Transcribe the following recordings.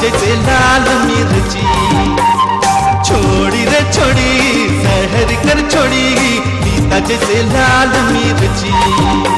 जैसे लाल मिर्ची। छोड़ी रे छोड़ी सहर कर छोड़ी पीता जैसे लाल मिर्ची।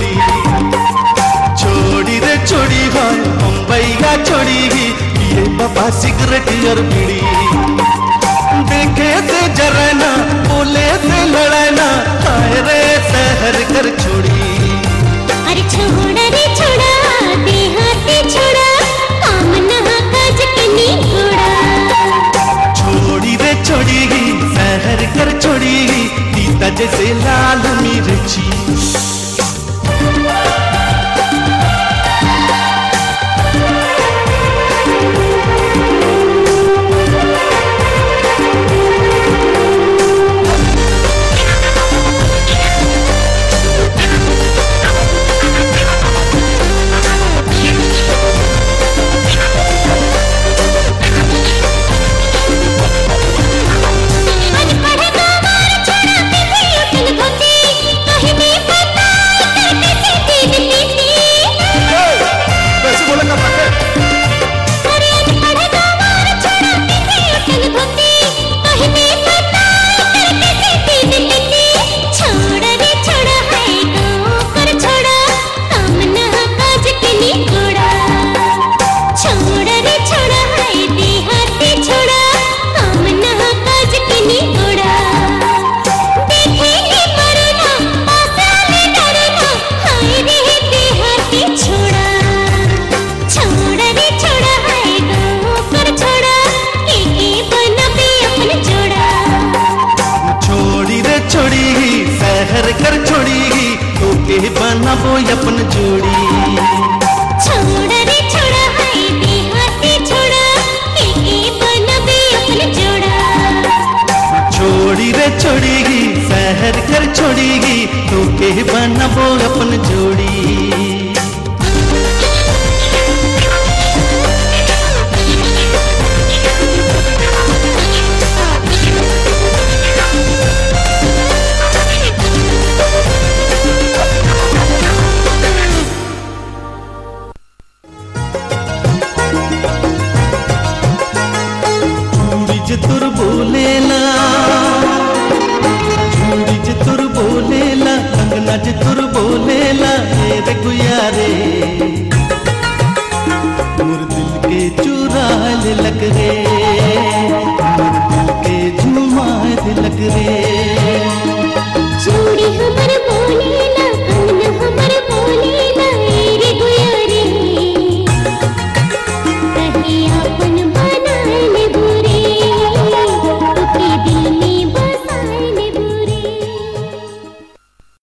छोड़ी छोड़ी रे छोड़ी भाई मुंबई का छोड़ी ये पापा सिगरेट और बीड़ी देखे छोड़ेगी तो के बना वो अपन जोड़ी। छोड़ी रे छोड़ेगी शहर कर छोड़ेगी तो के बना वो अपन जोड़ी। गुयारे